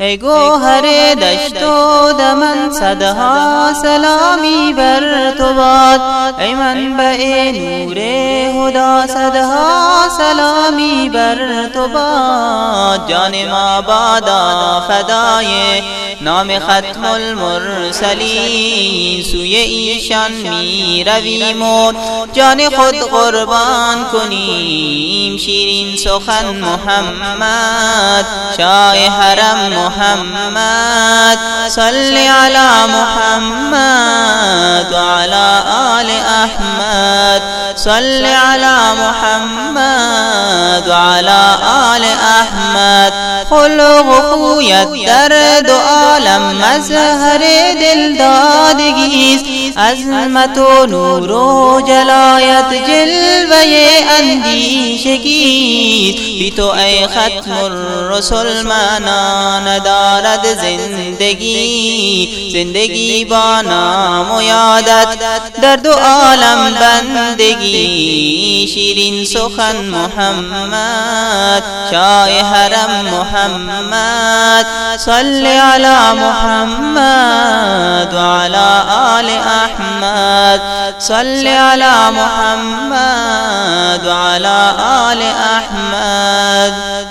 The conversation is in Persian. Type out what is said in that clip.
ای گوهر دشت و دمن صدها سلامی بر تو باد. ای منبع نور هدا صدها سلامی بر تو باد. جان ما بادا فدای. نام ختم المرسلین. سوی ایشان می رویم و جان خود قربان کنیم. شیرین شیرین سخن محمد شاه حرم محمد. صلی علی محمد و علی آل احمد. صلی علی محمد و علی آل احمد. خلق خویت درد و عالم مظهر دل دادگیست عظمت و نور و جلایت جلوه اندیشگیست بی تو ای ختم الرسل معنا ندارد زندگی. زندگی با نام و یادت در دو عالم بندگی. شیرین سخن محمد شاه حرم محمد. صل على محمد. أحمد صل على محمد وعلى آل أحمد.